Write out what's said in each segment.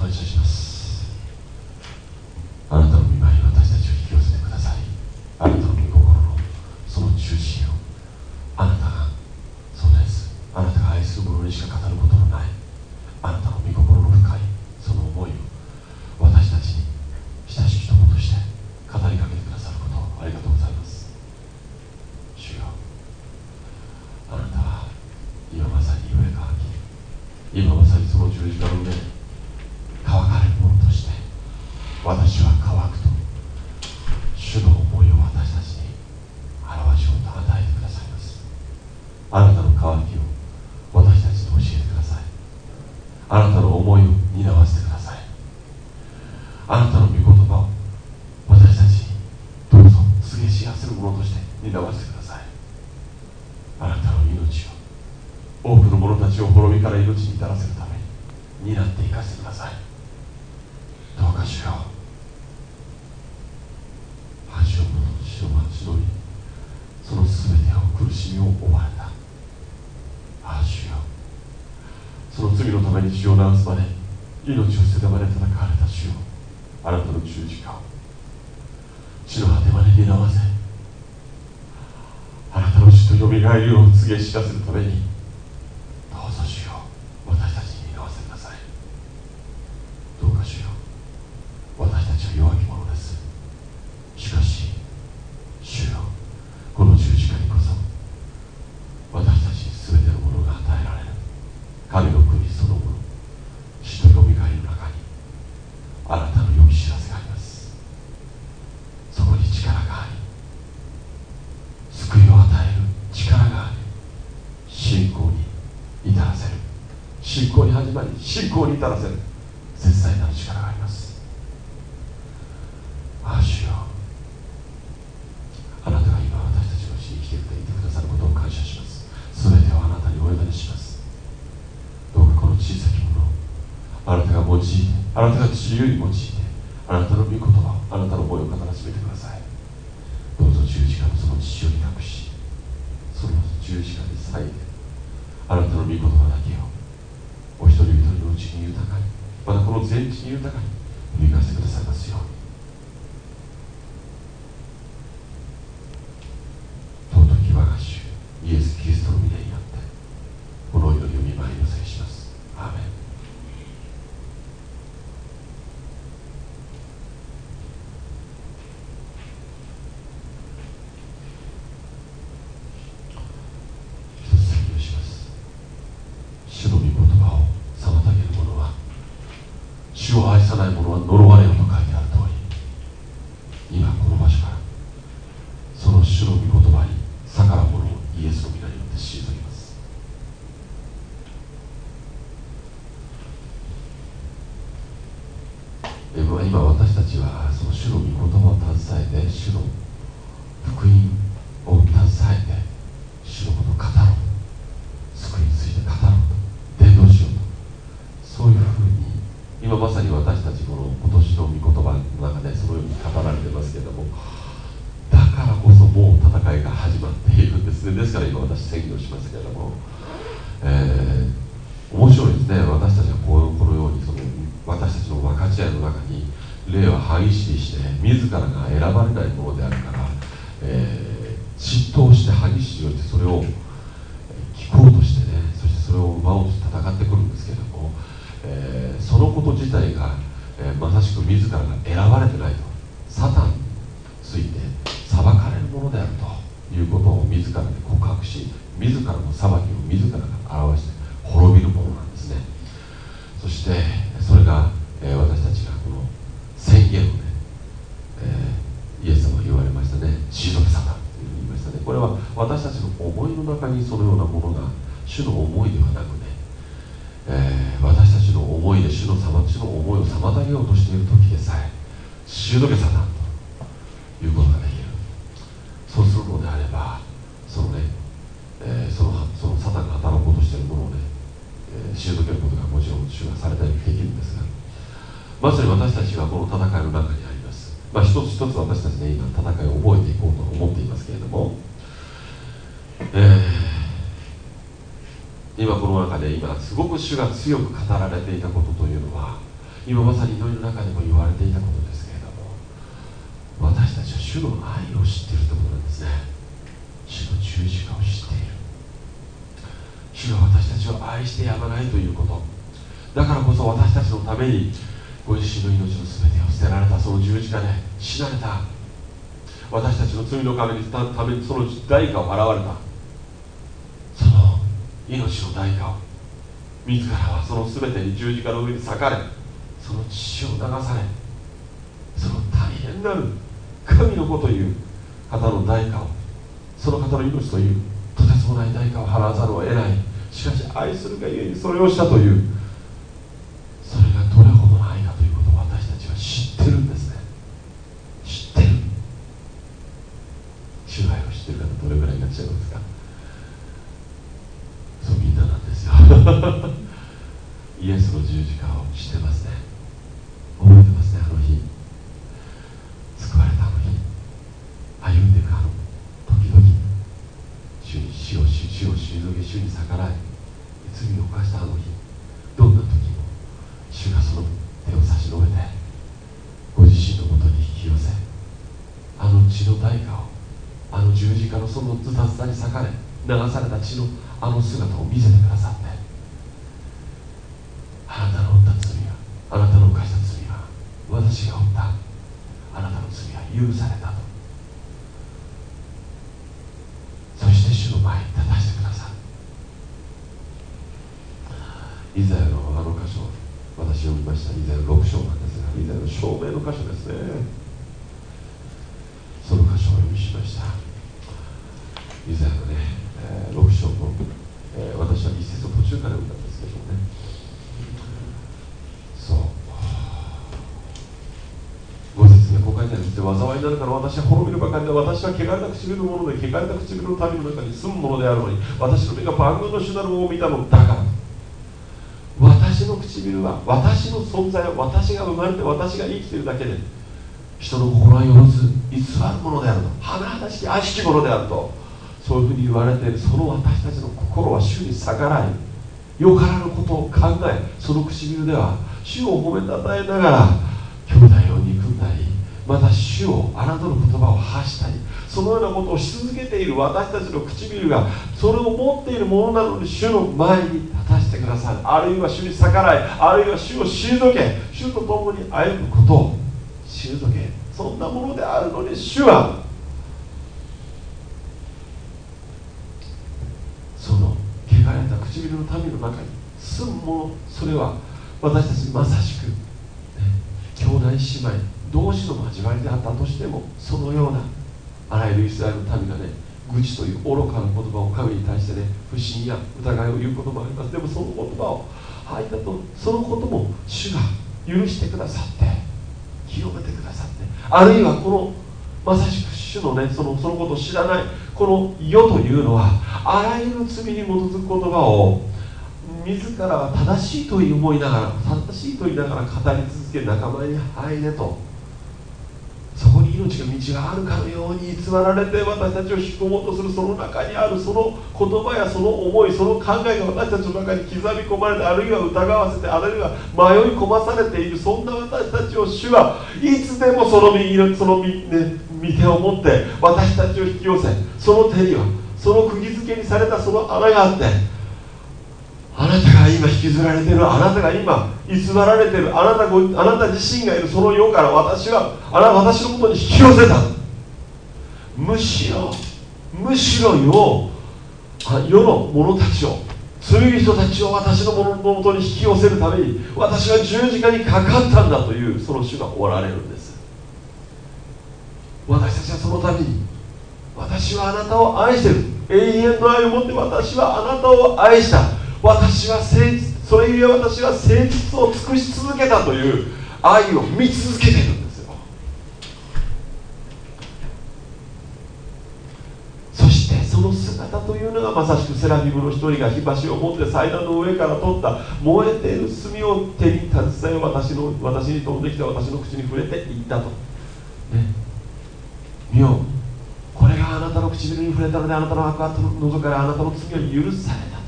感謝します。あなたの is just に始まり信仰に至らせる。まっているんですねですから今私宣言しましたけれども、えー、面白いですね。私たちはこのようにその私たちの分かち合いの中に霊は歯ぎしして自らが選ばれないものであるから、えー、嫉妬して激しいようてそれを聞こうとしてねそしてそれを奪おうと戦ってくるんですけれども、えー、そのこと自体が、えー、まさしく自らが選ばれてないし自らの裁きを自らすごく主が強く語られていたことというのは今まさに祈りの中でも言われていたことですけれども私たちは主の愛を知っているところなんですね。主の十字架を知っている。主が私たちを愛してやまないということ。だからこそ私たちのためにご自身の命の全てを捨てられたその十字架で死なれた。私たちの罪のためにためにその代価を払われた。その命の代価を自らはその全てに十字架の上に裂かれその血を流されその大変なる神の子という方の代価をその方の命というとてつもない代価を払わざるを得ない。しかし愛するがゆえにそれをしたというそれがどれほどの愛かということを私たちは知ってるんですね知ってる主の愛を知ってる方どれぐらいいらっしゃいますかそうみんななんですよイエスの十字架を知ってますね覚えてますねあの日救われたあの日歩んでいくあの時々主に死を死を退け主に逆らい罪を犯したあの日どんな時も主がその手を差し伸べてご自身のもとに引き寄せあの血の代価をあの十字架のそのズタズタに裂かれ流された血のあの姿を見せてくださってあなたの負った罪はあなたの犯した罪は私が負ったあなたの罪は許されたとそして主の前に立たせてくださるイザヤのあの箇所私読みましたイザヤの6章なんですがイザヤの証明の箇所ですねその箇所を読みしましたイザヤのね、えー、6章の、えー、私は一節の途中から読んだんですけどねそうご説明こう書いてあるんです災いになるから私は滅びるばかりで私は汚れた唇のもので汚れた唇の民の中に住むものであるのに私の目が万軍の主なるものを見たのだから私の唇は私の存在は私が生まれて私が生きているだけで人の心はよろず偽るものであると甚だしき悪しきものであるとそういうふうに言われているその私たちの心は主に逆らいよからぬことを考えその唇では主を褒めたたえながら兄弟また主を侮る言葉を発したりそのようなことをし続けている私たちの唇がそれを持っているものなのに主の前に立たせてくださるあるいは主に逆らいあるいは主を退け主と共に歩むことを退け。そんなものであるのに主はその汚れた唇の民の中に住むものそれは私たちまさしく、兄弟姉妹同士の交わりであったとしてもそのようなあらゆるイスラエルの民がね愚痴という愚かな言葉を神に対してね不信や疑いを言うこともありますでもその言葉を吐いたとそのことも主が許してくださって清めてくださってあるいはこのまさしく主のねそのそのことを知らない。この世というのはあらゆる罪に基づく言葉を自らは正しいと思いながら正しいと言いながら語り続け仲間に入れと。そこに命の道があるかのように偽られて私たちを引き込もうとするその中にあるその言葉やその思いその考えが私たちの中に刻み込まれてあるいは疑わせてあるいは迷い込まされているそんな私たちを主はいつでもその右のその右、ね、見手を持って私たちを引き寄せその手にはその釘付けにされたその穴があってあなたが今引きずられてるあなたが今偽られてるあなたごあなた自身がいるその世から私はあなた私のもとに引き寄せた。むしろむしろ世世の者たちを罪人たちを私のもののもとに引き寄せるために私は十字架にかかったんだというその主がおられるんです。私たちはそのために私はあなたを愛してる。永遠の愛を持って私はあなたを愛した。私は誠実それゆえ私は誠実を尽くし続けたという愛を見続けているんですよ。そしてその姿というのがまさしくセラビムの一人が火箸を持って祭壇の上から取った燃えている炭を手に携え私の私に飛んできた私の口に触れていったと。ね。見よこれがあなたの唇に触れたのであなたの悪は喉からあなたの罪を許された。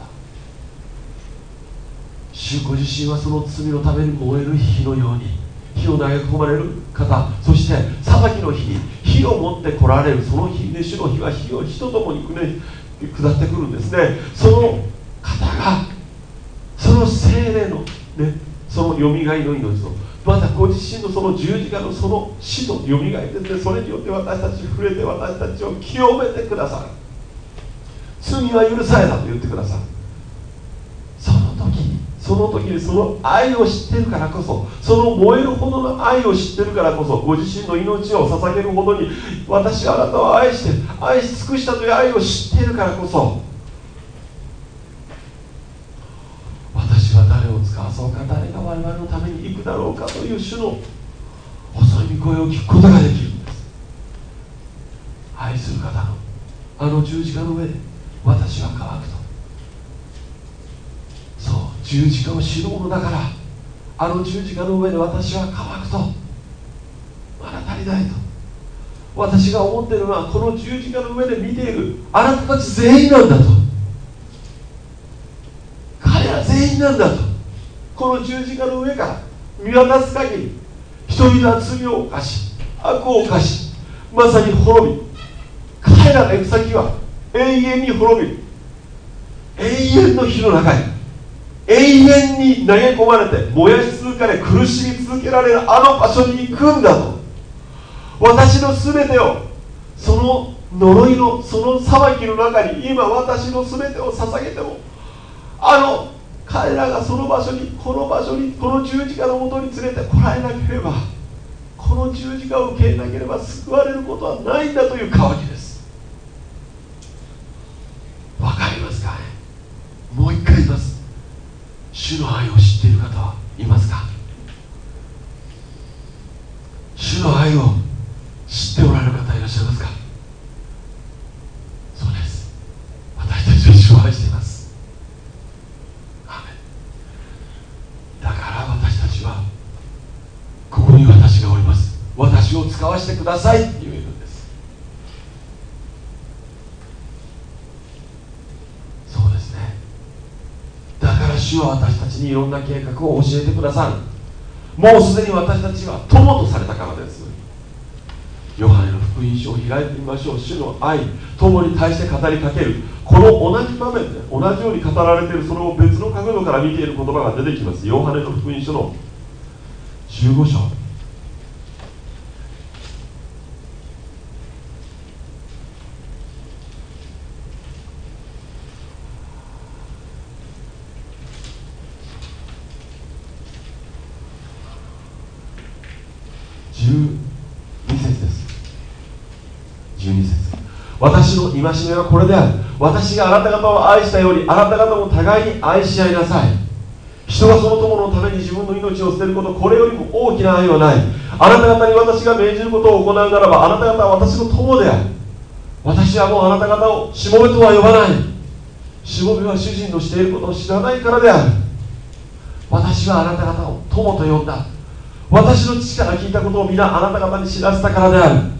主ご自身はその罪のために燃える火のように火を投げ込まれる方そして裁きの日に火を持って来られるその日で主の火は火を火とともに下ってくるんですね。その方がその精霊の、ね、そのよみがえの命とまたご自身のその十字架のその死とよみがえですねそれによって私たち触れて私たちを清めてくださる。罪は許されたと言ってくださる。その時にその時にその愛を知っているからこそその燃えるほどの愛を知っているからこそご自身の命を捧げるほどに私はあなたを愛して愛し尽くしたという愛を知っているからこそ私は誰を使わそうか誰が我々のために行くだろうかという主の細い声を聞くことができるんです。愛する方のあの十字架の上で私は乾く十字架を知るものだからあの十字架の上で私は乾くとまだ足りないと。私が思っているのはこの十字架の上で見ているあなたたち全員なんだと。彼ら全員なんだと。この十字架の上から見渡す限り人々は罪を犯し悪を犯しまさに滅び彼らの行く先は永遠に滅び永遠の火の中に。永遠に投げ込まれて燃やし続かれ苦しみ続けられるあの場所に行くんだと。私の全てをその呪いのその裁きの中に今私の全てを捧げてもあの彼らがその場所にこの場所にこの十字架のもとに連れてこられなければこの十字架を受けなければ救われることはないんだという渇きです。わかりますかね？もう一回言います。主の愛を知っている方はいますか？主の愛を知っておられる方いらっしゃいますか？そうです。私たちは主を愛しています。だから私たちはここに私がおります。私を使わせてくださいって言えるんですそうですねだから主は私たちにいろんな計画を教えてくださる。もうすでに私たちは友とされたからです。ヨハネの福音書を開いてみましょう。主の愛友に対して語りかける。この同じ場面で同じように語られているそれを別の角度から見ている言葉が出てきます。ヨハネの福音書の15章。私の戒めはこれである。私があなた方を愛したようにあなた方も互いに愛し合いなさい。人がその友のために自分の命を捨てることこれよりも大きな愛はない。あなた方に私が命じることを行うならばあなた方は私の友である。私はもうあなた方をしもべとは呼ばない。しもべは主人のしていることを知らないからである。私はあなた方を友と呼んだ。私の父から聞いたことを皆あなた方に知らせたからである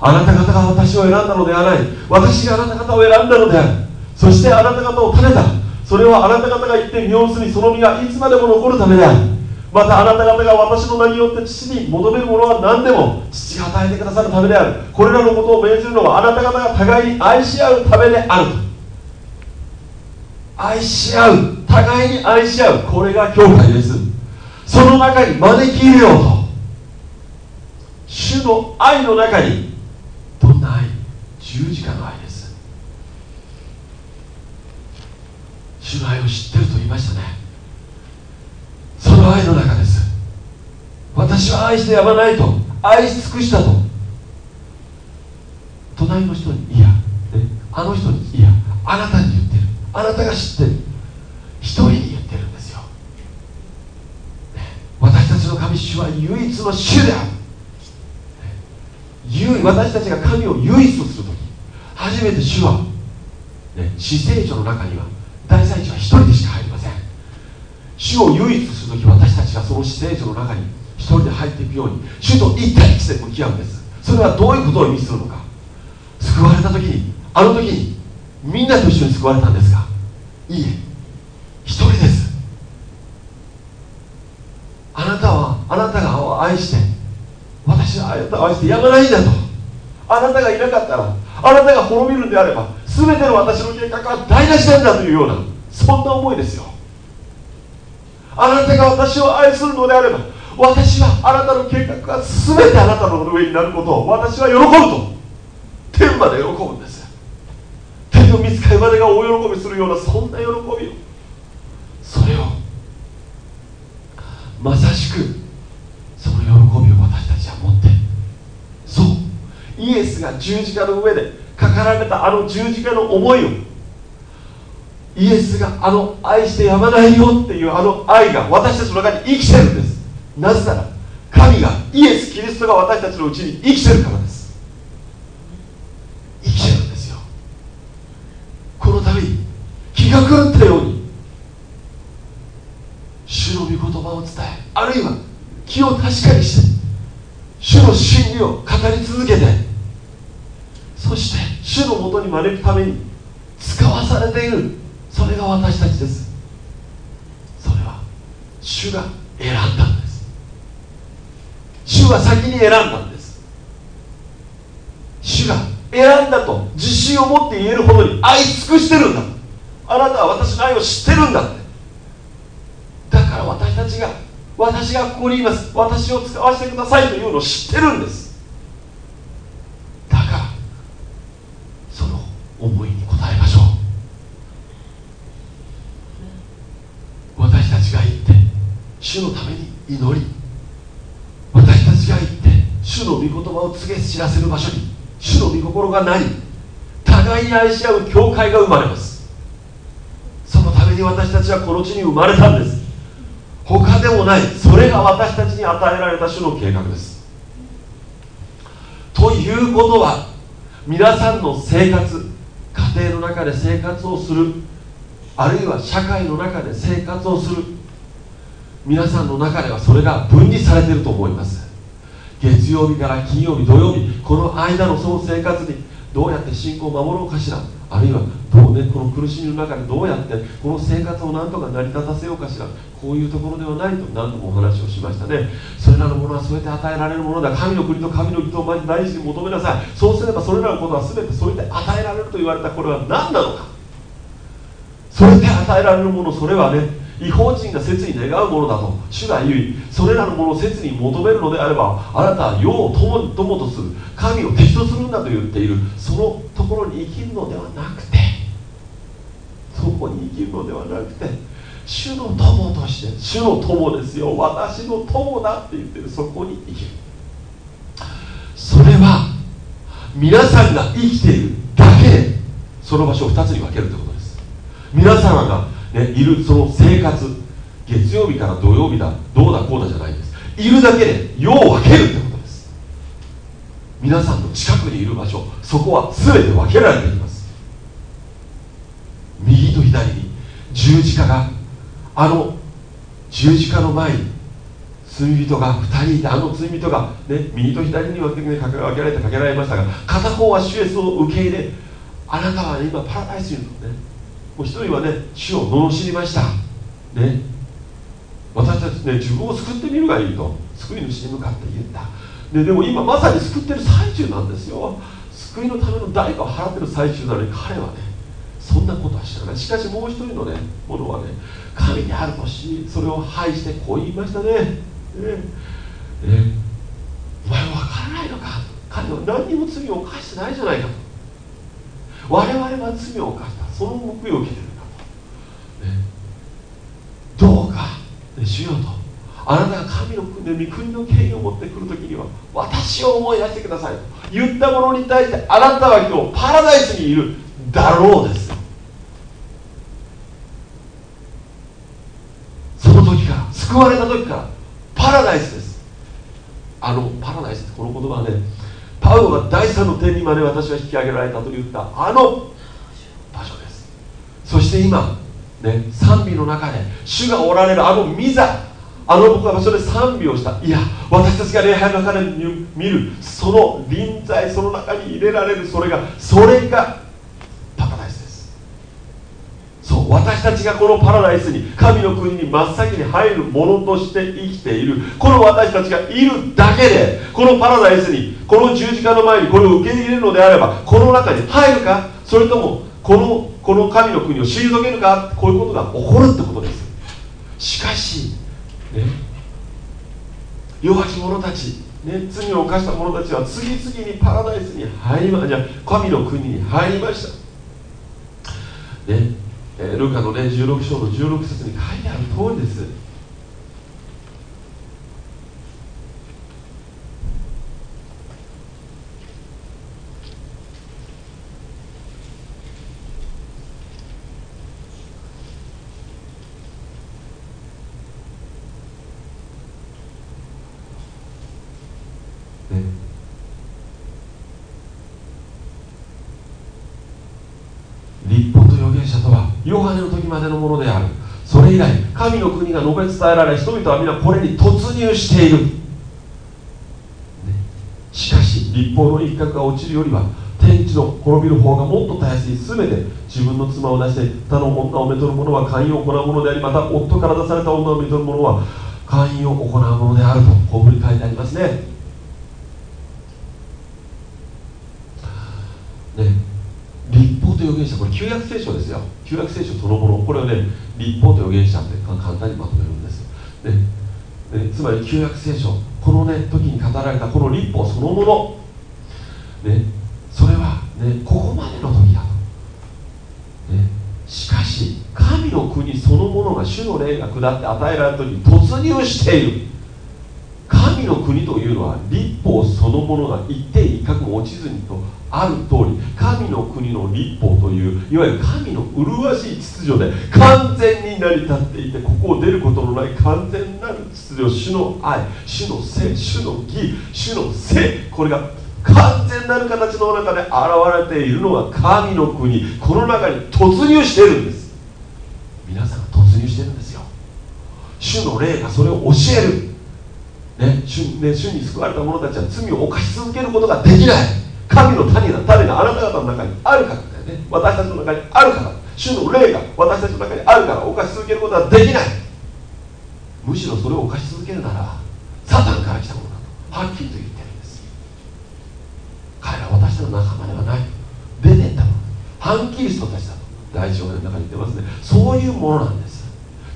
あなた方が私を選んだのではない。私があなた方を選んだのである。そしてあなた方を種た。それはあなた方が言って身を結びその身がいつまでも残るためである。またあなた方が私の名によって父に求めるものは何でも父が与えてくださるためである。これらのことを命じるのはあなた方が互いに愛し合うためである愛し合う。互いに愛し合う。これが教会です。その中に招き入れようと。主の愛の中に十字架の愛です。主の愛を知ってると言いましたね。その愛の中です。私は愛してやまないと愛し尽くしたと。隣の人にいや。あの人にいや。あなたに言ってる。あなたが知ってる。一人に言ってるんですよ。私たちの神主は唯一の主である。私たちが神を唯一とする時初めて主は、ね、死聖所の中には大祭司は一人でしか入りません。主を唯一する時私たちがその死聖所の中に一人で入っていくように主と一対一で向き合うんです。それはどういうことを意味するのか。救われた時にあの時にみんなと一緒に救われたんですがいいえ一人です。あなたはあなたが愛して私はあなたを愛してやまないんだと。あなたがいなかったらあなたが滅びるんであれば全ての私の計画は台無しなんだというようなそんな思いですよ。あなたが私を愛するのであれば私はあなたの計画が全てあなたの上になることを私は喜ぶと天まで喜ぶんです天の見つかりまでが大喜びするようなそんな喜びをそれをまさしくその喜びを私たちは持ってそうイエスが十字架の上でかかられたあの十字架の思いをイエスがあの愛してやまないよっていうあの愛が私たちの中に生きてるんです。なぜなら神がイエス・キリストが私たちのうちに生きてるからです。生きてるんですよ。この度気が狂ったように主の御言葉を伝えあるいは気を確かにして主の真理を語り続けてに招くために使わされている。それが私たちです。それは主が選んだんです。主は先に選んだんです。主が選んだと自信を持って言えるほどに愛尽くしてるんだ。あなたは私の愛を知ってるんだって。だから私たちが私がここにいます。私を使わせてくださいというのを知ってるんですだからその思いに応えましょう。私たちが行って主のために祈り。私たちが行って主の御言葉を告げ知らせる場所に主の御心がなり互い愛し合う教会が生まれます。そのために私たちはこの地に生まれたんです。他でもないそれが私たちに与えられた主の計画です。ということは皆さんの生活家庭の中で生活をする。あるいは社会の中で生活をする。皆さんの中ではそれが分離されていると思います。月曜日から金曜日土曜日この間のその生活にどうやって信仰を守ろうかしら。あるいはどうねこの苦しみの中でどうやってこの生活を何とか成り立たせようかしら。こういうところではないと何度もお話をしましたね。それらのものはそうやって与えられるものだ。神の国と神の義とを大事に求めなさい。そうすればそれらのことは全てそうやって与えられると言われたこれは何なのか。それで与えられるものそれはね違法人が切に願うものだと。主が言いそれらのものを切に求めるのであればあなたは世を友友とする。神を敵とするんだと言っている。そのところに生きるのではなくてそこに生きるのではなくて主の友として主の友ですよ。私の友だって言ってる。そこに生きる。それは皆さんが生きているだけでその場所を2つに分けるということです。皆様がね、いるその生活。月曜日から土曜日だ。どうだこうだじゃないです。いるだけで世を分けるってことです。皆さんの近くにいる場所。そこは全て分けられています。右と左に。十字架があの十字架の前に罪人が2人いてあの罪人が、ね、右と左に分け分けられてかけられましたが片方は主イエスを受け入れあなたは、今パラダイスにいるのね。もう一人はね主を罵りました。ね。私たちね自分を救ってみるがいいと救い主に向かって言った。ででも今まさに救ってる最中なんですよ。救いのための代価を払ってる最中なのに彼はねそんなことは知らない。しかしもう一人のねものはね神にあるとしそれを拝してこう言いましたね。ね。ね。お前は分からないのか。彼は何にも罪を犯してないじゃないかと。我々は罪を犯した。その報いを受けてるんだと、ね、どうか、ね、主よと。あなたが神の国で御国の権威を持ってくるときには私を思い出してください。と言ったものに対してあなたは今日パラダイスにいるだろうです。その時から救われた時からパラダイスです。あのパラダイスってこの言葉はねパウロが第三の天にまで私は引き上げられたと言った。あのして今、ね、賛美の中で主がおられるあの御座あの僕は場所で賛美をした。いや私たちが礼拝の中で見るその臨在その中に入れられるそれがそれがパラダイスです。そう私たちがこのパラダイスに神の国に真っ先に入るものとして生きている。この私たちがいるだけでこのパラダイスにこの十字架の前にこれを受け入れるのであればこの中に入るかそれともこのこの神の国を退けるかこういうことが起こるってことです。しかしね、弱き者たち、ね、罪を犯した者たちは次々にパラダイスに入りまじゃ神の国に入りました、ねえ、ルカの、ね、16章の16節に書いてある通りですヨハネのものである。それ以来神の国が述べ伝えられ人々は皆これに突入している、ね、しかし立法の一角が落ちるよりは天地の滅びる方がもっとたやすい全て自分の妻を出して他の女をめとる者は寛容を行うものでありまた夫から出された女をめとる者は寛容を行うものであるとこういうふうに書いてありますねと預言者これ旧約聖書ですよ。旧約聖書そのもの。これをね立法と預言者って簡単にまとめるんです。ねねつまり旧約聖書。このね時に語られたこの立法そのもの。ねそれはねここまでの時だと、ね、しかし神の国そのものが主の霊が下って与えられた時に突入している。神の国というのは立法そのものが一定一角も落ちずにとある通り神の国の立法といういわゆる神の麗しい秩序で完全に成り立っていてここを出ることのない完全なる秩序主の愛主の性主の義主の性これが完全なる形の中で現れているのが神の国この中に突入しているんです。皆さんが突入してるんですよ。主の霊がそれを教えるね主ね主に救われた者たちは罪を犯し続けることができない。神の種が種があなた方の中にあるからだよね。私たちの中にあるから。主の霊が私たちの中にあるから犯し続けることはできない。むしろそれを犯し続けるならサタンから来たものだとはっきりと言ってるんです。彼らは私の仲間ではない。出てったもの反キリストたちだと第一章の中に言ってますね。そういうものなんです。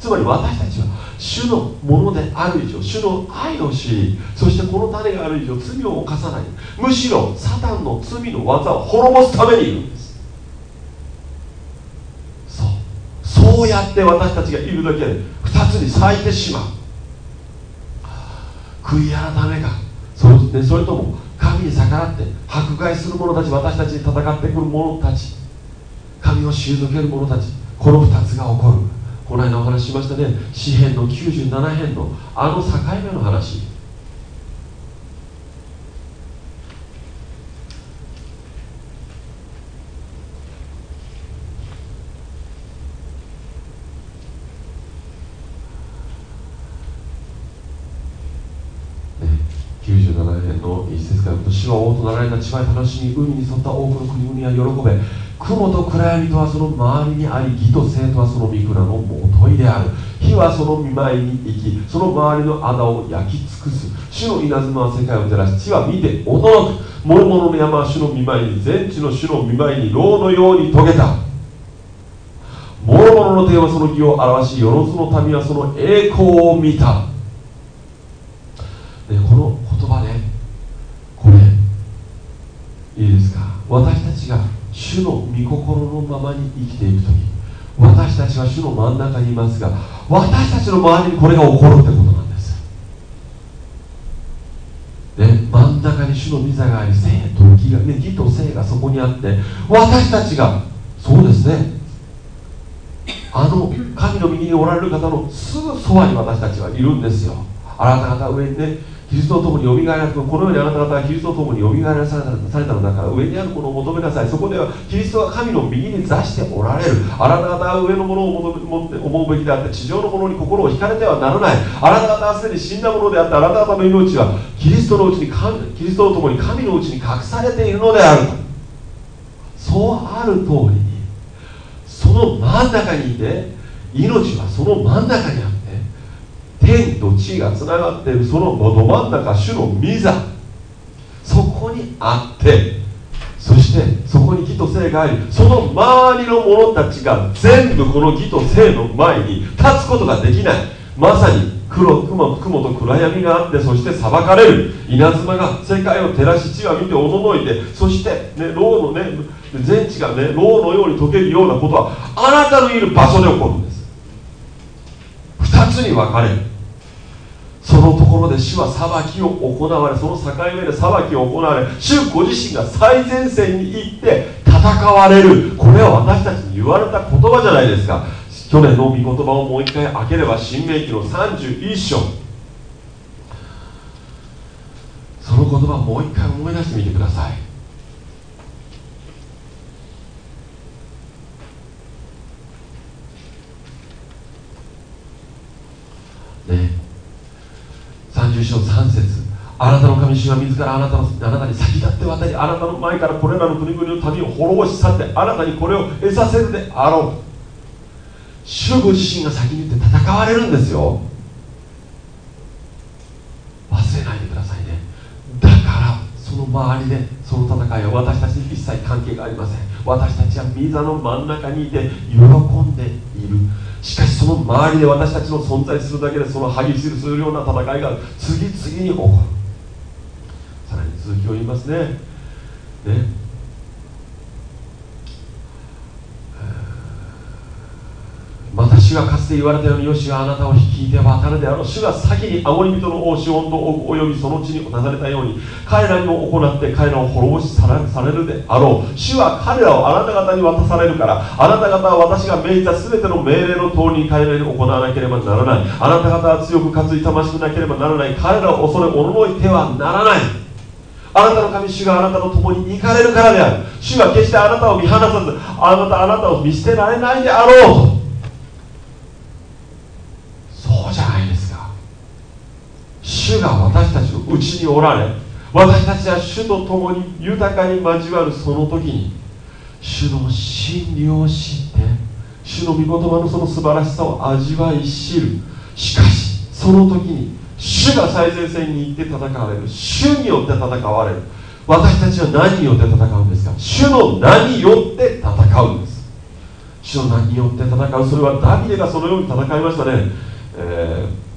つまり私たちは主のものである以上主の愛を知りそしてこの種がある以上罪を犯さない。むしろサタンの罪の技を滅ぼすためにいるんです。そう。そうやって私たちがいるだけで2つに咲いてしまう。悔い改めか。それ,、ね、それとも神に逆らって迫害する者たち私たちに戦ってくる者たち神を退ける者たちこの2つが起こる。この間お話ししましたね。詩篇の97編のあの境目の話。97年の一節から主は王となられた千葉へ楽しみ海に沿った多くの国々は喜べ。雲と暗闇とはその周りにあり義と生とはその御蔵のもといである。火はその見舞いに行きその周りの穴を焼き尽くす。主の稲妻は世界を照らし地は見て驚く。諸々の山は主の見舞いに全地の主の見舞いに牢のように遂げた。諸々の手はその義を表しよろずの民はその栄光を見た。でこの言葉ねこれいいですか？私たち主の御心のままに生きていく時私たちは主の真ん中にいますが私たちの周りにこれが起こるってことなんです。で真ん中に主の御座があり生と義が、ね、義と生がそこにあって私たちがそうですね。あの神の右におられる方のすぐそばに私たちはいるんですよ。あなた方上にねキリストと共によみがえらこのようにあなた方はキリストと共によみがえらされたのだから上にあるものを求めなさいそこではキリストは神の右に座しておられる。あなた方は上のものを求めて思うべきであって地上のものに心を惹かれてはならない。あなた方はすでに死んだものであってあなた方の命はキリストのうちにキリストと共に神のうちに隠されているのであるそうある通りにその真ん中にいて命はその真ん中にあって天と地がつながっているそのど真ん中主の御座。そこにあってそしてそこに義と性がありその周りの者たちが全部この義と性の前に立つことができない。まさに黒雲雲と暗闇があってそして裁かれる。稲妻が世界を照らし地は見て驚いてそして、ね、牢のね全地がね牢のように溶けるようなことはあなたのいる場所で起こるんです。2つに分かれる。そのところで主は裁きを行われその境目で裁きを行われ主ご自身が最前線に行って戦われる。これは私たちに言われた言葉じゃないですか。去年の御言葉をもう一回開ければ新明記の31章。その言葉をもう一回思い出してみてください。ね。30章3節。あなたの神主は自らあなたのあなたに先立って渡りあなたの前からこれらの国々の民を滅ぼし去ってあなたにこれを得させるであろう。主ご自身が先に言って戦われるんですよ。忘れないでくださいね。だからその周りでその戦いは私たちに一切関係がありません。私たちは御座の真ん中にいて喜んでしかしその周りで私たちの存在するだけでその激しするような戦いが次々に起こる。さらに続きを言いますね。ねまた主がかつて言われたようによしはあなたを率いて渡るであろう主が先にアモリ人の王シオンとおよびその地になされたように彼らにも行って彼らを滅ぼしされるであろう。主は彼らをあなた方に渡されるからあなた方は私が命じた全ての命令の通りに彼らに行わなければならない。あなた方は強くかつ勇ましくなければならない。彼らを恐れおののいてはならない。あなたの神主があなたと共に行かれるからである。主は決してあなたを見放さずあなたあなたを見捨てられないであろうとそうじゃないですか主が私たちのうちにおられ私たちは主と共に豊かに交わるその時に主の真理を知って主の御言葉のその素晴らしさを味わい知る。しかしその時に主が最前線に行って戦われる。主によって戦われる。私たちは何によって戦うんですか？主の名によって戦うんです。主の名によって戦う。それはダビデがそのように戦いましたね。えー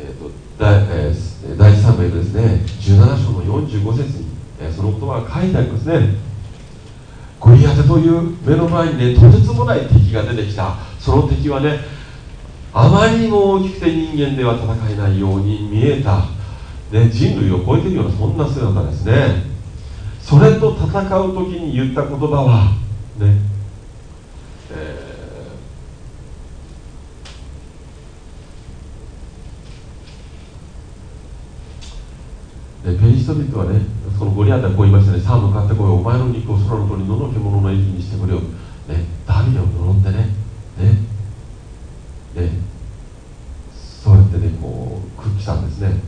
えーと第えー、第3名ですね。17章の45節に、えー、その言葉が書いてありますね。ゴリアテという目の前にねとてつもない敵が出てきた。その敵はねあまりにも大きくて人間では戦えないように見えた、ね、人類を超えてるようなそんな姿ですね。それと戦う時に言った言葉はね、ペリシト人はねそのゴリアテはこう言いましたね。さあ向かってこいお前の肉を空の鳥野の獣の餌にしてくれよ、ね、ダビデを呪ってね。ね。ねそうやってねこう屈したんですね。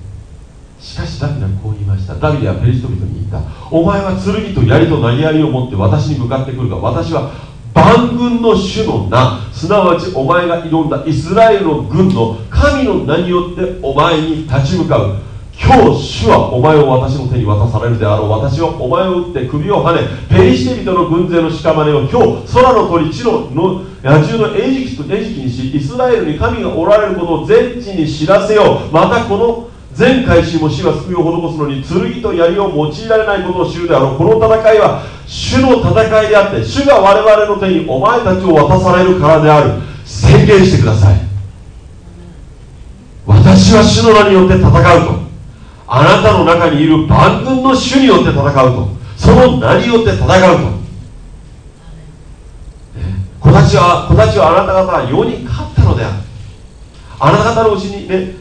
しかしダビデはこう言いました。ダビデはペリシト人に言った。お前は剣と槍と投げ槍を持って私に向かってくるが私は万軍の主の名。すなわちお前が挑んだイスラエルの軍の神の名によってお前に立ち向かう。今日主はお前を私の手に渡されるであろう。私はお前を打って首をはねペリシテ人の軍勢の屍を今日空の鳥地のの野獣の餌食と餌食にしイスラエルに神がおられることを全地に知らせよう。またこの全回収も死は救いを施すのに剣と槍を用いられないことを知るであろう。この戦いは主の戦いであって主が我々の手にお前たちを渡されるからである。宣言してください。私は主の名によって戦うと。あなたの中にいる万軍の主によって戦うと。その名によって戦うと、ね、子たちは子たちはあなた方は世に勝ったのである。あなた方のうちにね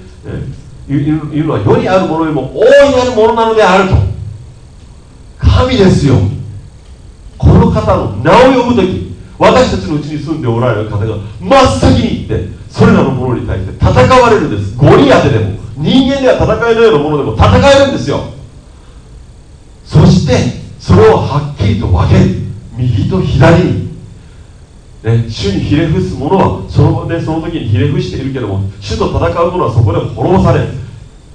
いうのは世にあるものよりも大いなるものなのであると。神ですよ。この方の名を呼ぶ時私たちのうちに住んでおられる方が真っ先に行ってそれらのものに対して戦われるんです。ゴリアテでも。人間では戦えないようなものでも戦えるんですよ。そしてそれをはっきりと分ける。右と左。にね、主にひれ伏す者はその,、ね、その時にひれ伏しているけども主と戦う者はそこで滅ぼされる。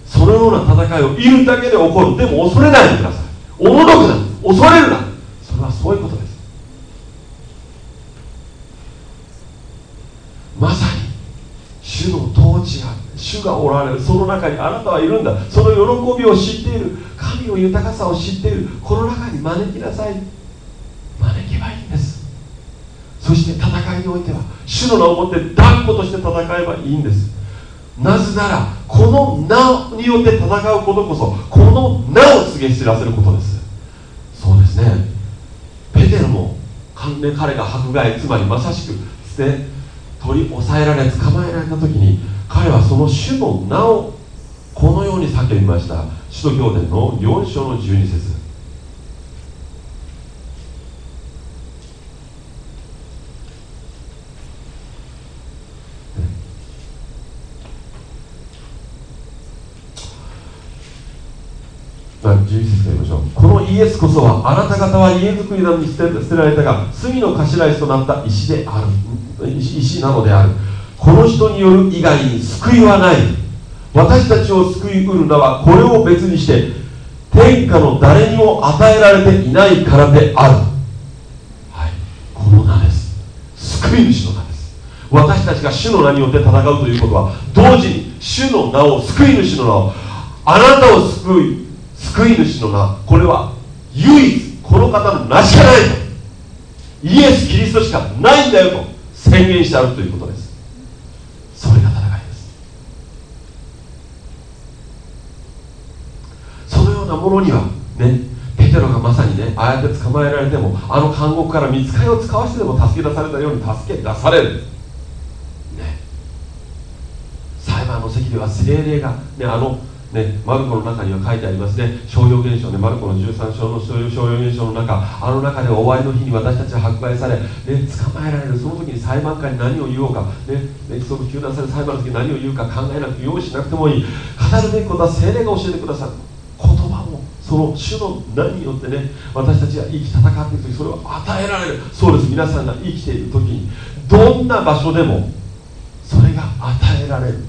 そのような戦いをいるだけで起こる。でも恐れないでください。おののくな。恐れるな。それはそういうことです。まさに主の統治が主がおられる。その中にあなたはいるんだ。その喜びを知っている。神の豊かさを知っている。この中に招きなさい。招けばいいんです。そして戦いにおいては主の名をもって断固として戦えばいいんです。なぜならこの名によって戦うことこそこの名を告げ知らせることです。そうですね。ペテロも彼が迫害つまりまさしくで取り押さえられ捕まえられた時に彼はその主の名をこのように叫びました。首都教伝の4章の12節。このイエスこそはあなた方は家づくりなどに捨て捨てられたが罪の頭石となった石である。石なのである。この人による以外に救いはない。私たちを救いうる名はこれを別にして天下の誰にも与えられていないからである、はい、この名です。救い主の名です。私たちが主の名によって戦うということは同時に主の名を救い主の名をあなたを救い救い主の名。これは唯一この方の名しかないと。イエス・キリストしかないんだよと宣言してあるということですそれが戦いですそのようなものにはねペテロがまさにねああやって捕まえられてもあの監獄から見つかりを使わせてでも助け出されたように助け出される。ね。裁判の席では精霊がねあのね、マルコの中には書いてありますね、商用現象ね、マルコの13章の商用現象の中、あの中で終わりの日に私たちは迫害され、ね、捕まえられる、その時に裁判官に何を言おうか、ね、約束求断される裁判の時に何を言うか考えなくて用意しなくてもいい、語るべきことは精霊が教えてくださる。その主の何によってね私たちが生き戦っている時それを与えられる。そうです。皆さんが生きている時にどんな場所でもそれが与えられる。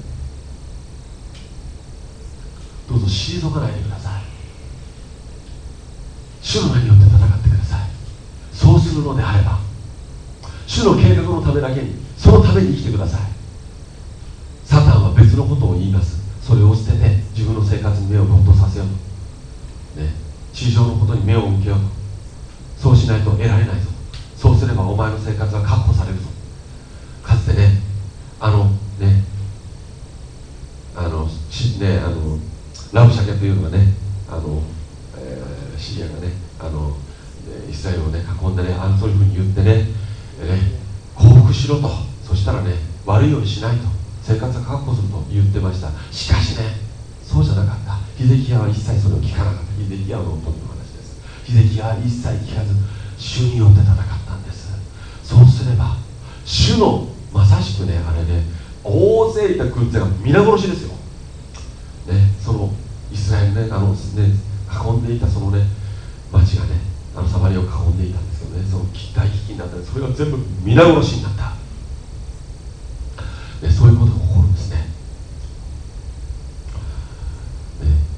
どうぞ退かないでください。主の名によって戦ってください。そうするのであれば主の計画のためだけにそのために生きてください。サタンは別のことを言います。それを捨てて自分の生活に目を没頭させようと、ね、地上のことに目を向けようと。そうしないと得られないぞ。そうすればお前の生活は確保されるぞ。かつてねあのねあのしねあのラブシャケというのがねあの、えー、シリアがねあのイスラエルをね囲んでねあのそういうふうに言ってねね降伏しろと。そしたらね悪いようにしないと。生活を確保すると言ってました。しかしねそうじゃなかった。ヒゼキヤは一切それを聞かなかった。ヒゼキヤの夫の話です。ヒゼキヤは一切聞かず主によって戦ったんです。そうすれば主のまさしくねあれね大勢いた軍勢が皆殺しですよ。ねそのイスラエルねあのね囲んでいたそのね町がねあのサマリを囲んでいたんですよね。その大飢饉になった。それが全部皆殺しになった、ね、そういうことが起こるんですね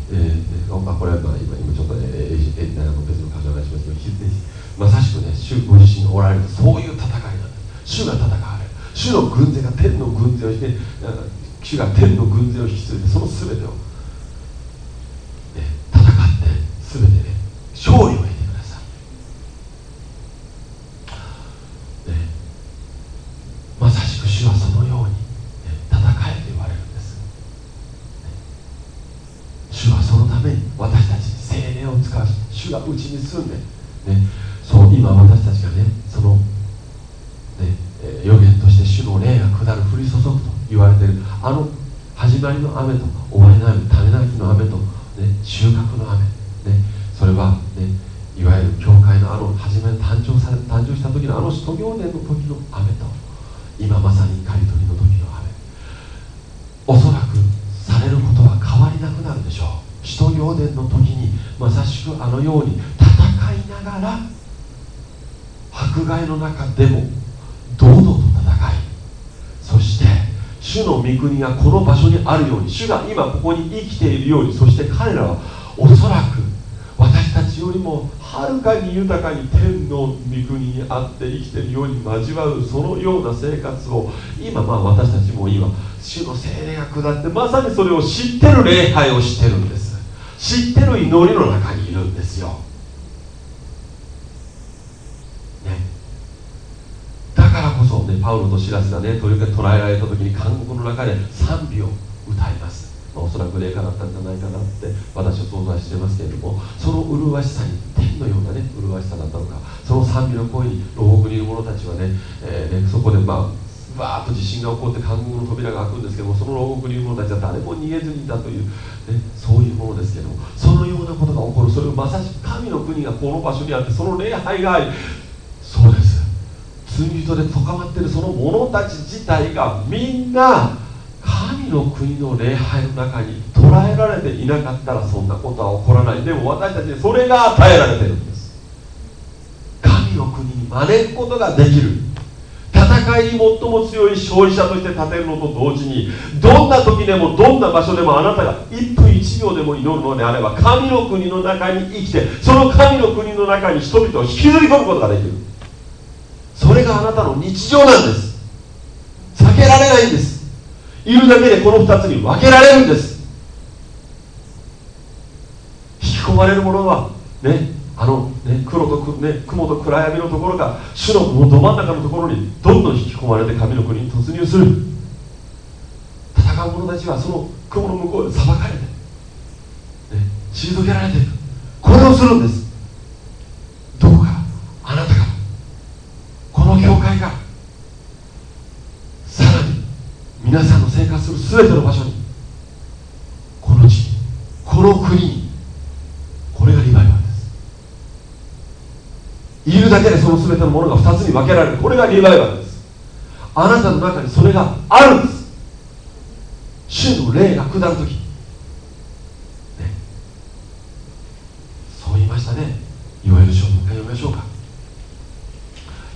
えー、まあ、これはまあ今今ちょっと、ね、えー、えー、あの別の箇所を話しますけどまさしくね主ご自身がおられるそういう戦いなんです主が戦われる主の軍勢が天の軍勢をして主が天の軍勢を引き連れてその全てを。主が今ここに生きているようにそして彼らはおそらく私たちよりもはるかに豊かに天の御国にあって生きているように交わるそのような生活を今まあ私たちも今主の精霊が下ってまさにそれを知ってる礼拝を知ってるんです。知ってる祈りの中にいるんですよ、ね、だからこそねパウロとシラスがね取り捉えられた時に監獄の中で賛美を歌います。まあ、おそらく霊下だったんじゃないかなって私は想像してますけれどもその麗しさに天のようなね麗しさだったのかその賛美の声に牢獄にいる者たちはね,、えーね、そこでまあわーっと地震が起こって監獄の扉が開くんですけどもその牢獄にいる者たちは誰も逃げずにいたという、ね、そういうものですけどもそのようなことが起こる。それをまさしく神の国がこの場所にあってその礼拝がありそうです。罪人でとかまってるその者たち自体がみんな神の国の礼拝の中に捉えられていなかったらそんなことは起こらない。でも私たちにそれが与えられてるんです。神の国に招くことができる。戦いに最も強い勝利者として立てるのと同時にどんな時でもどんな場所でもあなたが1分1秒でも祈るのであれば神の国の中に生きてその神の国の中に人々を引きずり込むことができる。それがあなたの日常なんです。避けられないんです。いるだけでこの2つに分けられるんです。引き込まれるものはねあの、ね、黒と、ね、雲と暗闇のところが主のど真ん中のところにどんどん引き込まれて神の国に突入する。戦う者たちはその雲の向こうで裁かれて、ね、退けられていくこれをするんです。どうかあなたが。この教会がさらに皆さんの生活する全ての場所にこの地この国にこれがリバイバルです。いるだけでその全てのものが2つに分けられるこれがリバイバルです。あなたの中にそれがあるんです。主の霊が下る時、ね、そう言いましたね。ヨエル書もう一回読みましょうか。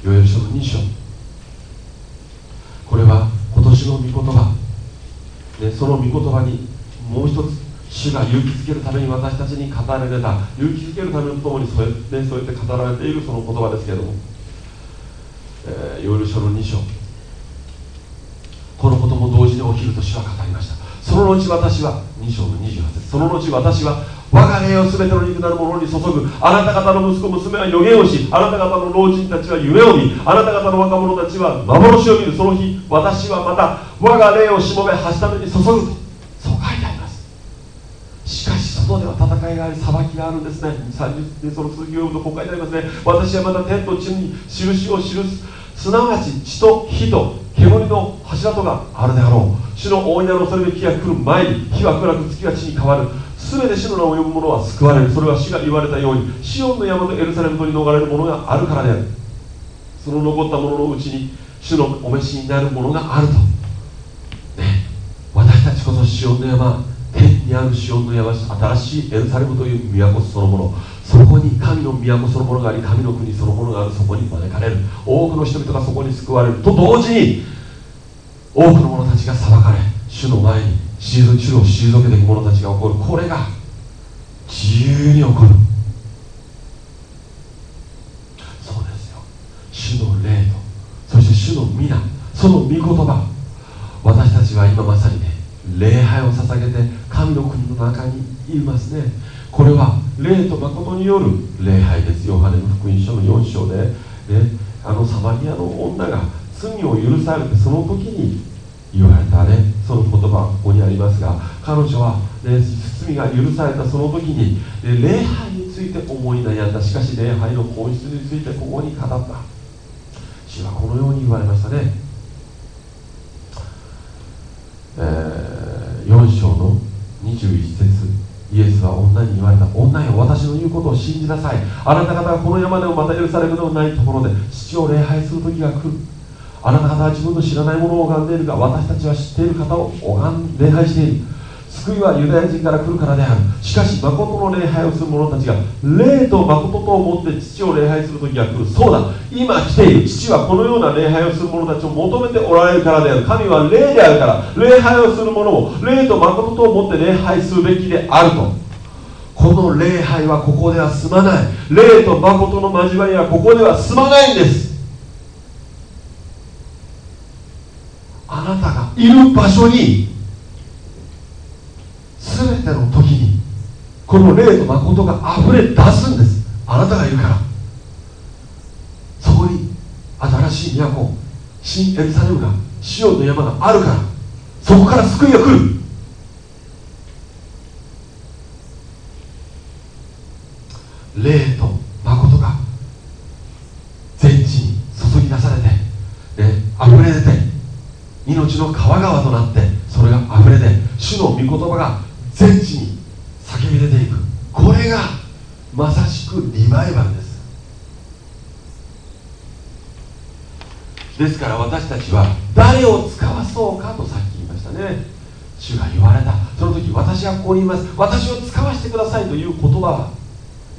ヨエル書の2章これは今年の御言葉、ね、その御言葉にもう一つ主が勇気づけるために私たちに語られた勇気づけるためとともにそうや,、ね、そうやって語られているその言葉ですけれども、えー、ヨール書の2章。このことも同時に起きると主は語りました。その後私は2章の28節その後私は我が霊を全ての肉なるものに注ぐあなた方の息子娘は予言をしあなた方の老人たちは夢を見あなた方の若者たちは幻を見る。その日私はまた我が霊をしもべはしために注ぐ。とそう書いてあります。しかし外では戦いがあり裁きがあるんですね。30でその続きを読むとこう書いてありますね。私はまた天と地に印を記す。すなわち血と火と煙の柱とがあるであろう。主の大いなる恐れる日が来る前に火は暗く月が地に変わる。全て主の名を呼ぶ者は救われる。それは主が言われたようにシオンの山とエルサレムとに逃れる者があるからである。その残った者のうちに主のお召しになるものがあると。ね私たちこそシオンの山天にあるシオンの山新しいエルサレムという都そのもの。そこに神の都そのものがあり神の国そのものがある。そこに招かれる。多くの人々がそこに救われる。と同時に多くの者たちが裁かれ主の前に主を退けていく者たちが起こる。これが自由に起こる。そうですよ。主の霊とそして主の皆その御言葉。私たちは今まさにね礼拝を捧げて神の国の中にいますね。これは霊と誠による礼拝ですヨハネの福音書の4章で、ね、あのサマリアの女が罪を許されてその時に言われたね。その言葉ここにありますが彼女は、ね、罪が許されたその時に、ね、礼拝について思い悩んだ。しかし礼拝の本質についてここに語った。主はこのように言われましたね、えー、4章の21節。イエスは女に言われた。女よ私の言うことを信じなさい。あなた方がこの山でもまた許されることのないところで父を礼拝する時が来る。あなた方は自分の知らないものを拝んでいるが私たちは知っている方を拝ん礼拝している。救いはユダヤ人から来るからである。しかし誠の礼拝をする者たちが霊と誠と思って父を礼拝する時が来る。そうだ。今来ている父はこのような礼拝をする者たちを求めておられるからである。神は霊であるから礼拝をする者を霊と誠と思って礼拝するべきであると。この礼拝はここでは済まない。霊と誠の交わりはここでは済まないんです。あなたがいる場所に全ての時にこの霊と誠が溢れ出すんです。あなたがいるから。そこに新しい都新エルサレムがシオンの山があるから。そこから救いが来る。霊と命の川々となってそれが溢れて主の御言葉が全地に叫び出ていく。これがまさしくリバイバルです。ですから私たちは誰を使わそうかとさっき言いましたね。主が言われた。その時私はここにいます。私を使わせてくださいという言葉は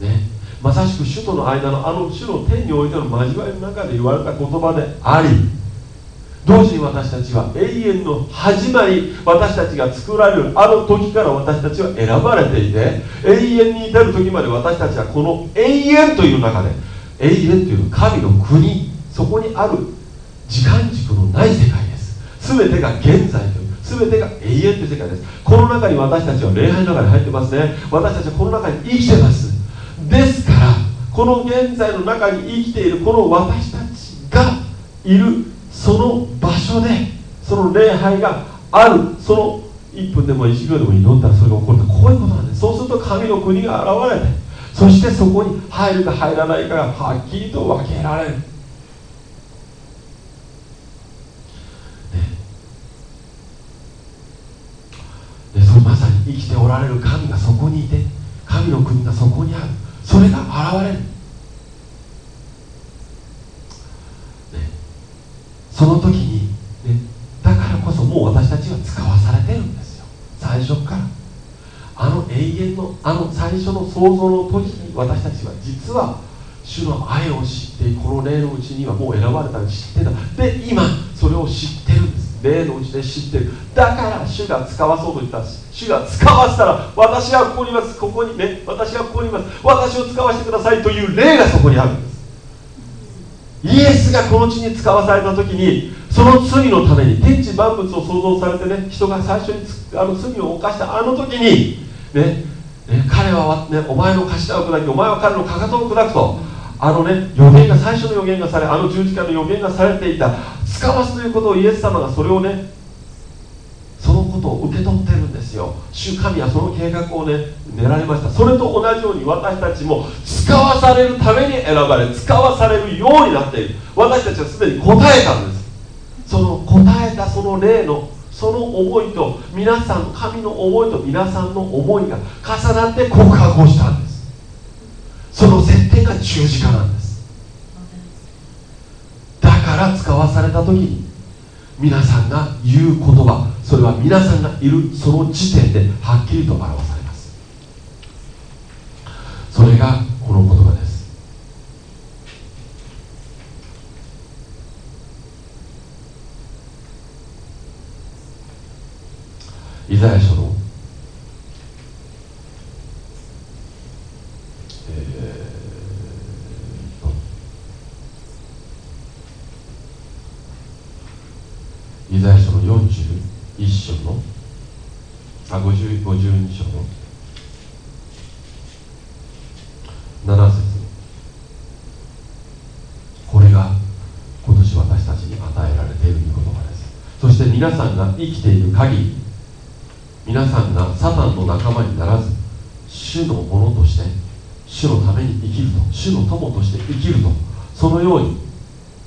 ねまさしく主との間のあの主の天においての交わりの中で言われた言葉であり同時に私たちは永遠の始まり私たちが作られるあの時から私たちは選ばれていて永遠に至る時まで私たちはこの永遠という中で永遠という神の国そこにある時間軸のない世界です。全てが現在という全てが永遠という世界です。この中に私たちは礼拝の中に入ってますね。私たちはこの中に生きてます。ですからこの現在の中に生きているこの私たちがいるその場所でその礼拝があるその1分でも1秒でも祈ったらそれが起こる。とこういうことなんです。そうすると神の国が現れてそしてそこに入るか入らないかがはっきりと分けられる、ね、でそのまさに生きておられる神がそこにいて神の国がそこにある。それが現れる。その時に、ね、だからこそもう私たちは使わされてるんですよ。最初から。あの永遠のあの最初の創造の時に私たちは実は主の愛を知ってこの霊のうちにはもう選ばれたの知ってた。で今それを知ってるんです。霊のうちで知ってる。だから主が使わそうと言った主が使わせたら私はここにいます。ここにね私はここにいます。私を使わせてくださいという霊がそこにあるんです。イエスがこの地に使わされた時にその罪のために天地万物を創造されてね人が最初にあの罪を犯したあの時にねね彼は、ね、お前の頭を砕きお前は彼のかかとを砕くとあのね予言が最初の予言がされあの十字架の予言がされていた使わすということをイエス様がそれをねそのことを受け取ってるんですよ。主神はその計画をね練られました。それと同じように私たちも使わされるために選ばれ使わされるようになっている。私たちはすでに答えたんです。その答えたその例のその思いと皆さん神の思いと皆さんの思いが重なって告白をしたんです。その設定が十字架なんです。だから使わされた時に皆さんが言う言葉それは皆さんがいるその時点ではっきりと表さそれがこの言葉です。イザヤ書のイザヤ書の41章のあ50 52章の7節これが今年私たちに与えられている御言葉ですそして皆さんが生きている限り皆さんがサタンの仲間にならず主のものとして主のために生きると。主の友として生きると。そのように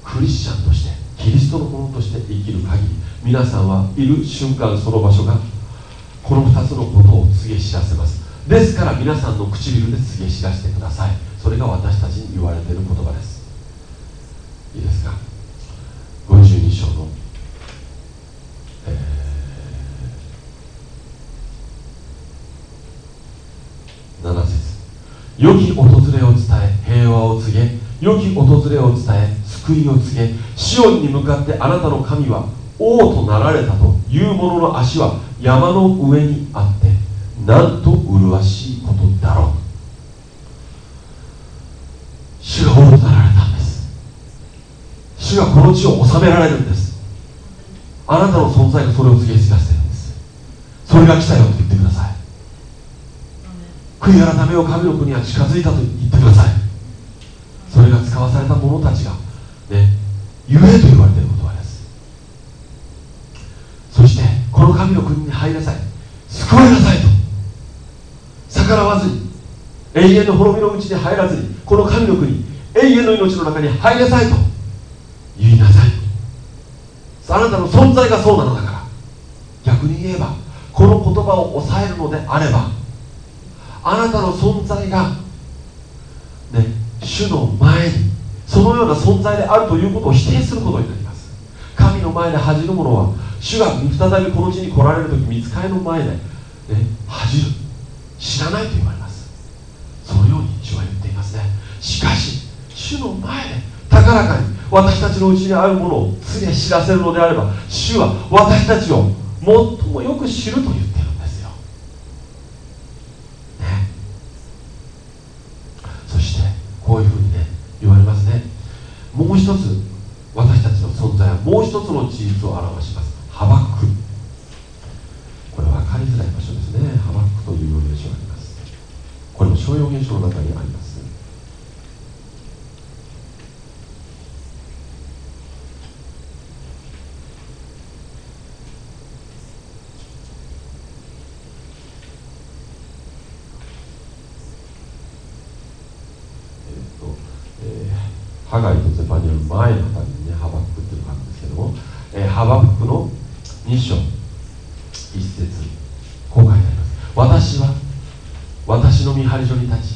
クリスチャンとしてキリストのものとして生きる限り皆さんはいる瞬間その場所がこの2つのことを告げ知らせます。ですから皆さんの唇で告げ知らせてくださいそれが私たちに言われている言葉です。いいですか？52章の、えー、7節良き訪れを伝え平和を告げ良き訪れを伝え救いを告げシオンに向かってあなたの神は王となられたという者の足は山の上にあってなんと麗しいことだろう。主が王となられたんです。主がこの地を治められるんです。あなたの存在がそれを告げ知らせてるんです。それが来たよと言ってください。悔い改めを神の国は近づいたと言ってください。それが使わされた者たちがね言えと言われている言葉です。そしてこの神の国に入りなさい。救われなさいと。逆らわずに永遠の滅びのうちに入らずにこの神の国永遠の命の中に入りなさいと。言いなさいあなたの存在がそうなのだから。逆に言えばこの言葉を抑えるのであればあなたの存在がね主の前にそのような存在であるということを否定することになります。神の前で恥じる者は主が再びこの地に来られる時見つかりの前で、ね、恥じる。知らないと言われます。そのように主は言っていますね。しかし主の前で高らかに私たちのうちにあるものを告げ知らせるのであれば主は私たちを最もよく知ると言っているんですよ、ね、そしてこういうふうにね言われますねもう一つ私たちの存在はもう一つの事実を表しますハバックこれ分かりづらい場所ですねハバックという名称がありますこれも商用現象の中にありますハガイとゼパニアの前のあたりにねハバックっていうのがあるんですけども、えー、ハバックの2章1節こう書いてあります私は私の見張り所に立ち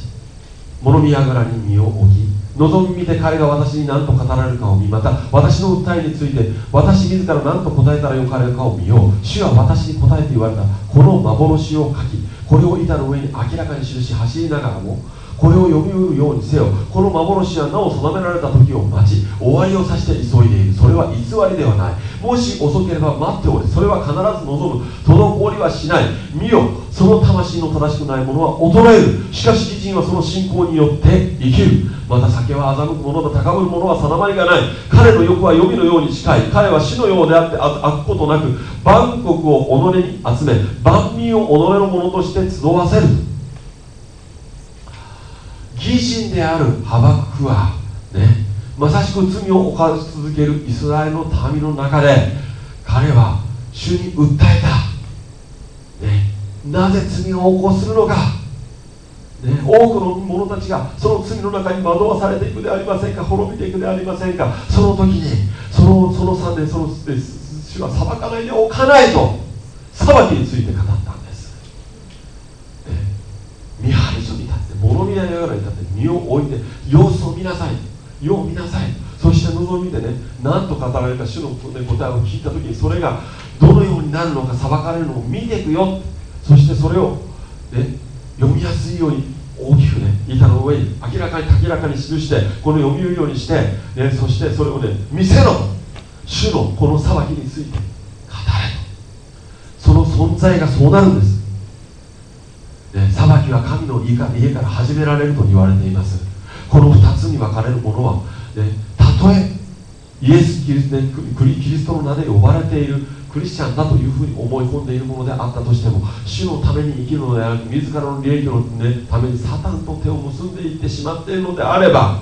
物見櫓に身を置き望み見て彼が私に何と語られるかを見また私の訴えについて私自ら何と答えたらよかれるかを見よう。主は私に答えて言われたこの幻を書きこれを板の上に明らかに記し走りながらもこれを読みうるようにせよこの幻はなお定められた時を待ち終わりをさして急いでいる。それは偽りではない。もし遅ければ待っておれそれは必ず望む。滞りはしない。見よその魂の正しくないものは衰える。しかし義人はその信仰によって生きる。また酒は欺く者だ高ぶる者は定まりがない。彼の欲は予備のように近い。彼は死のようであって飽くことなく万国を己に集め万民を己のものとして集わせる。義人であるハバクはねまさしく罪を犯し続けるイスラエルの民の中で彼は主に訴えた、ね、なぜ罪を起こするのか、ね、多くの者たちがその罪の中に惑わされていくでありませんか。滅びていくでありませんか。その時にそのその3年その主は裁かないでおかないと裁きについて語ったんです、ね、見張り所に立って物見ながらに立って身を置いて様子を見なさい。世を見なさい。そして望みでね何と語られた主の、答えを聞いた時にそれがどのようになるのか裁かれるのを見ていくよ。そしてそれを、ね、読みやすいように大きくね板の上に明らかに明らかに記してこの読みるようにして、ね、そしてそれをね見せろ。主のこの裁きについて語れと。その存在がそうなるんです。ね、裁きは神の家から始められると言われています。この2つに分かれるものは、ね、たとえイエスキリス、ね、キリストの名で呼ばれているクリスチャンだというふうに思い込んでいるものであったとしても主のために生きるのである自らの利益の、ね、ためにサタンと手を結んでいってしまっているのであれば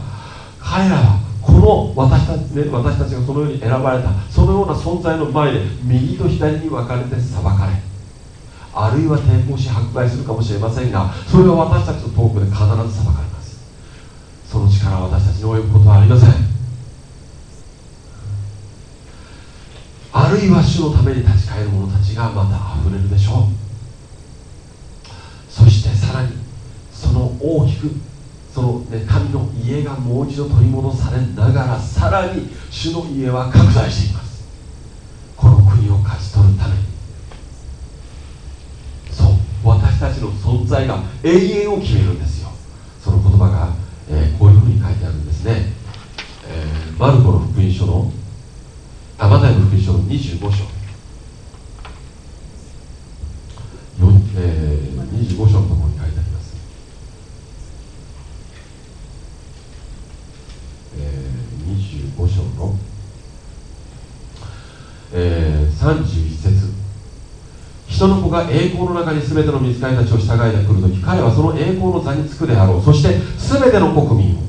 彼らはこの私たち,、ね、私たちがそのように選ばれたそのような存在の前で右と左に分かれて裁かれあるいは抵抗し迫害するかもしれませんがそれは私たちの遠くで必ず裁かれます。その力は私たちに及ぶことはありません。あるいは主のために立ち返る者たちがまた溢れるでしょう。そしてさらにその大きくその、ね、神の家がもう一度取り戻されながらさらに主の家は拡大しています。この国を勝ち取るためにそう私たちの存在が永遠を決めるんですよ。その言葉が、えー、こういうふうに書いてあるんですね、えー、マルコの福音書のあマタイの福音書の25章えー、25章のところに書いてあります、えー、25章の、えー、31節人の子が栄光の中に全ての見つかりたちを従いで来るとき彼はその栄光の座につくであろう。そして全ての国民を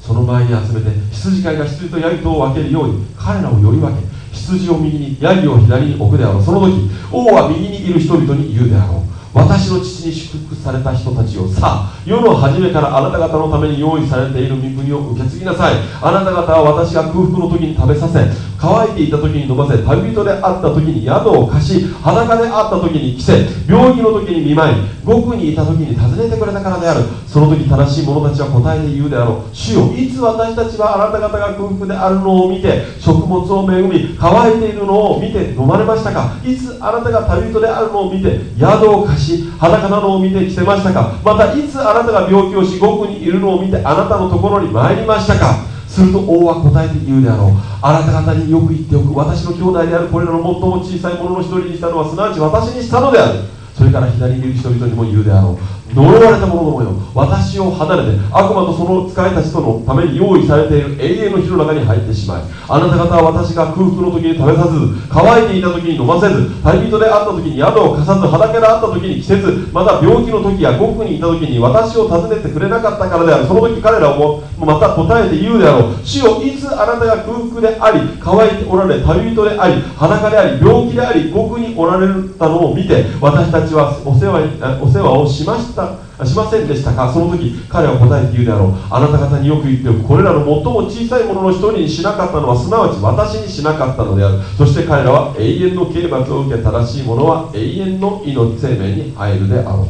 その前に集めて羊飼いが羊とヤギとを分けるように彼らをより分け羊を右にヤギを左に置くであろう。その時王は右にいる人々に言うであろう。私の父に祝福された人たちをさあ世の初めからあなた方のために用意されている御国を受け継ぎなさい。あなた方は私が空腹の時に食べさせ乾いていた時に飲ませ旅人であった時に宿を貸し裸であった時に着せ病気の時に見舞い獄にいた時に訪ねてくれたからである。その時正しい者たちは答えて言うであろう。主よいつ私たちはあなた方が空腹であるのを見て食物を恵み乾いているのを見て飲まれましたか？いつあなたが旅人であるのを見て宿を貸しし裸なのを見て着せましたか？またいつあなたが病気をし獄にいるのを見てあなたのところに参りましたか？すると王は答えて言うであろう。あなた方によく言っておく。私の兄弟であるこれらの最も小さいものの一人にしたのはすなわち私にしたのである。それから左にいる人々にも言うであろう。呪われた者どもよ私を離れて悪魔とその使いたちとのために用意されている永遠の火の中に入ってしまいあなた方は私が空腹の時に食べさせず乾いていた時に飲ませず旅人であった時に宿を貸さず裸であった時に着せずまた病気の時や獄にいた時に私を訪ねてくれなかったからである。その時彼らもまた答えて言うであろう。主よいつあなたが空腹であり乾いておられ旅人であり裸であり病気であり獄におられたのを見て私たちはお世話お世話をしました。しませんでしたか？その時彼は答えて言うであろう。あなた方によく言っておく。これらの最も小さいものの一人にしなかったのはすなわち私にしなかったのである。そして彼らは永遠の刑罰を受け正しい者は永遠の命生命に入るであろう。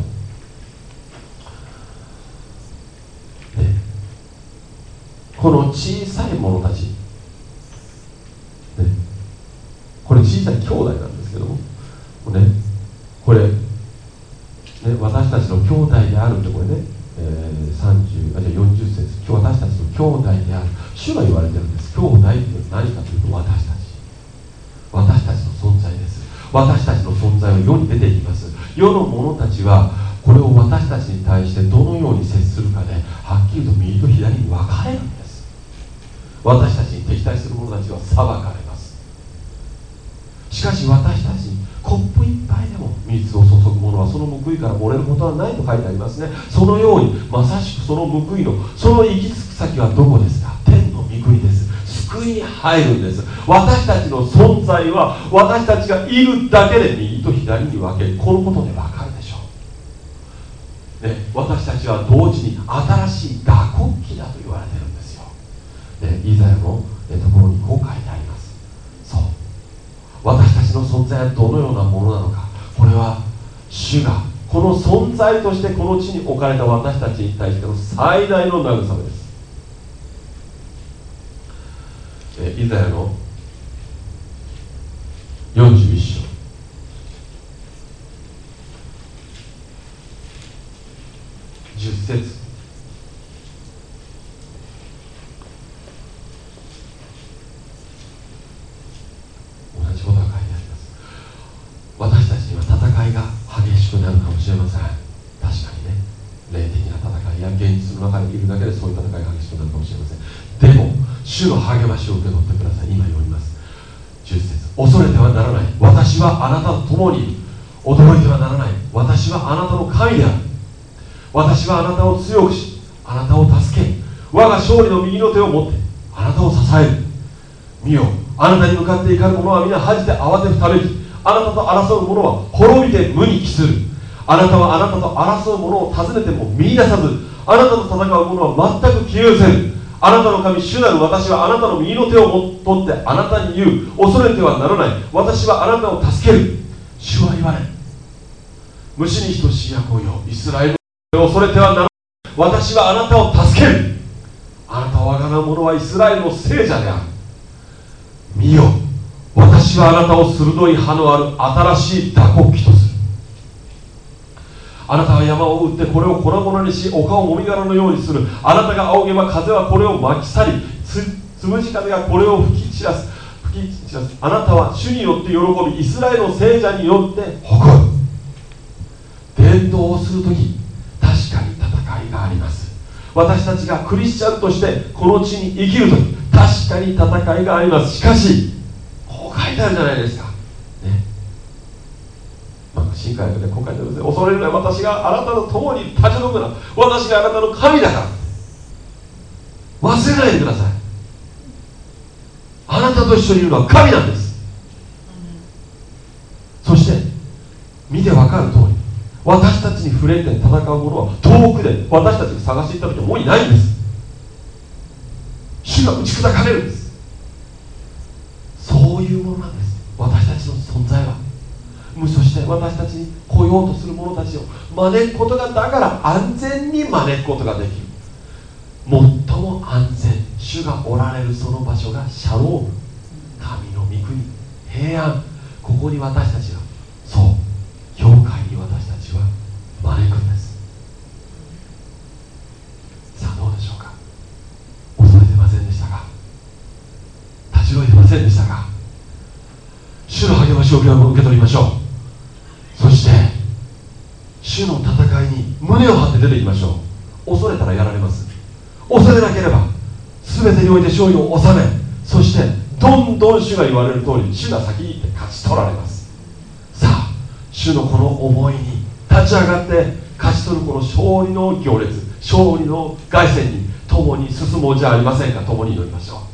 この小さい者たち、ね、これ小さい兄弟なんですけども。ね。これね、私たちの兄弟であるってこれね、えー、30あじゃあ40節。今日私たちの兄弟である。主が言われてるんです。兄弟っていうのは何かというと私たち。私たちの存在です。私たちの存在は世に出ていきます。世の者たちはこれを私たちに対してどのように接するかではっきりと右と左に分かれるんです。私たちに敵対する者たちは裁かれます。しかし私たちコップ一杯でも水を注ぐ者はその報いから漏れることはないと書いてありますね。そのようにまさしくその報いのその行き着く先はどこですか？天の御国です。救いに入るんです。私たちの存在は私たちがいるだけで右と左に分けこのことで分かるでしょう、ね、私たちは同時に新しい打国旗だと言われてるんですよ、ね、イザヤのところにこう書いてありますそう私たちの存在はどのようなものなのか。これは主がこの存在としてこの地に置かれた私たちに対しての最大の慰めです、イザヤの41章10節主の励ましを受け取ってください今読みます10節恐れてはならない私はあなたと共に驚いてはならない私はあなたの神である私はあなたを強くしあなたを助け我が勝利の右の手を持ってあなたを支える。見よあなたに向かって怒る者は皆恥じて慌てふためきあなたと争う者は滅びて無に帰する。あなたはあなたと争う者を尋ねても見いださずあなたと戦う者は全く消えせるあなたの神主なる私はあなたの右の手を取ってあなたに言う。恐れてはならない。私はあなたを助ける。主は言われ虫に等しい役をよイスラエル恐れてはならない私はあなたを助ける。あなたは我がな者はイスラエルの聖者である。見よ私はあなたを鋭い歯のある新しい打刻機とする。あなたは山を打ってこれを粉々にし丘をもみ殻のようにする。あなたが仰げば風はこれを巻き去りつむじ風がこれを吹き散らす。吹き散らす。あなたは主によって喜びイスラエルの聖者によって誇る。伝道をする時私たちがクリスチャンとしてこの地に生きる時確かに戦いがあります。しかしこう書いてあるじゃないですか。新海でこう書いてあるんで恐れるな私があなたと共に立ち退くな私があなたの神だから。忘れないでください。あなたと一緒にいるのは神なんです。そして見て分かる通り私たちに触れて戦う者は遠くで私たちが探していった時はもういないんです。主が打ち砕かれるんです。そういうものなんです。私たちの存在は。そして私たちに来ようとする者たちを招くことがだから安全に招くことができる。最も安全主がおられるその場所がシャローム。神の御国平安。ここに私たちはそう。教会に私たち招くんです。さあどうでしょうか？恐れてませんでしたか？立ち退いてませんでしたか？主の励ましを受け取りましょう。そして主の戦いに胸を張って出ていきましょう。恐れたらやられます。恐れなければ全てにおいて勝利を収めそしてどんどん主が言われる通り主が先に行って勝ち取られます。さあ主のこの思いに立ち上がって勝ち取るこの勝利の行列勝利の凱旋に共に進もうじゃありませんか？共に祈りましょう。